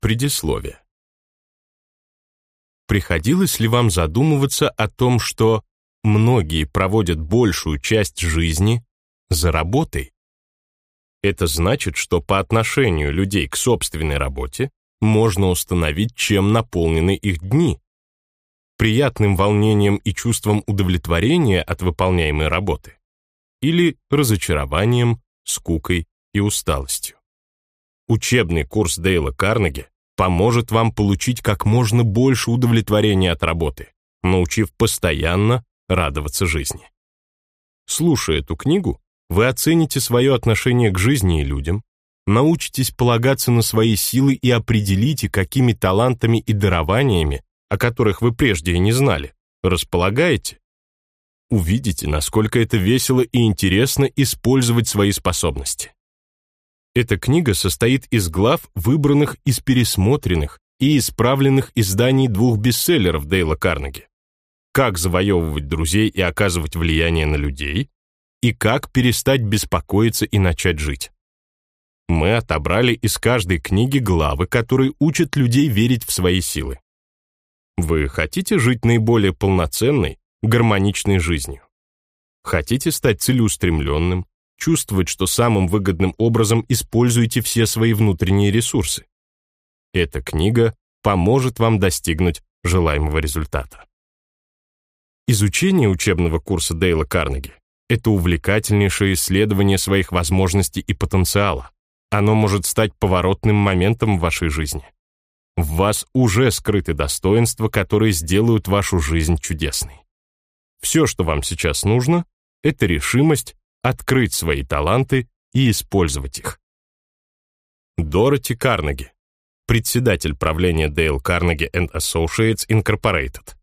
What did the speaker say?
Предисловие. Приходилось ли вам задумываться о том, что многие проводят большую часть жизни за работой? Это значит, что по отношению людей к собственной работе можно установить, чем наполнены их дни. Приятным волнением и чувством удовлетворения от выполняемой работы или разочарованием, скукой и усталостью. Учебный курс Дейла Карнеги поможет вам получить как можно больше удовлетворения от работы, научив постоянно радоваться жизни. Слушая эту книгу, вы оцените свое отношение к жизни и людям, научитесь полагаться на свои силы и определите, какими талантами и дарованиями, о которых вы прежде и не знали, располагаете. Увидите, насколько это весело и интересно использовать свои способности. Эта книга состоит из глав, выбранных из пересмотренных и исправленных изданий двух бестселлеров Дейла Карнеги. «Как завоевывать друзей и оказывать влияние на людей» и «Как перестать беспокоиться и начать жить». Мы отобрали из каждой книги главы, которые учат людей верить в свои силы. Вы хотите жить наиболее полноценной, гармоничной жизнью? Хотите стать целеустремленным, чувствовать, что самым выгодным образом используете все свои внутренние ресурсы. Эта книга поможет вам достигнуть желаемого результата. Изучение учебного курса Дейла Карнеги — это увлекательнейшее исследование своих возможностей и потенциала. Оно может стать поворотным моментом в вашей жизни. В вас уже скрыты достоинства, которые сделают вашу жизнь чудесной. Все, что вам сейчас нужно, это решимость открыть свои таланты и использовать их. Дороти Карнеги, председатель правления Dale Carnegie and Associates Incorporated.